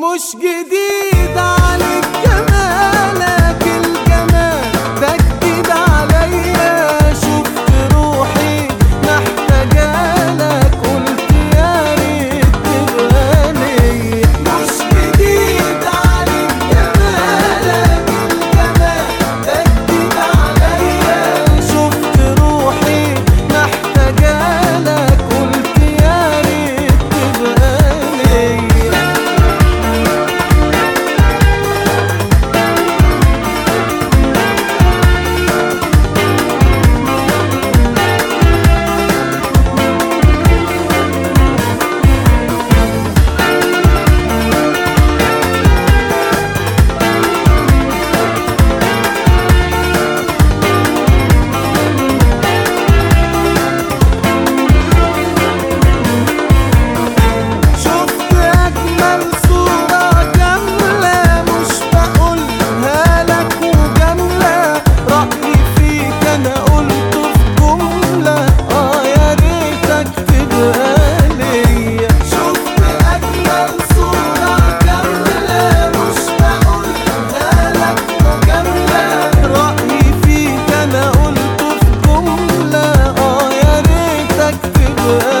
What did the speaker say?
مش جديدة world.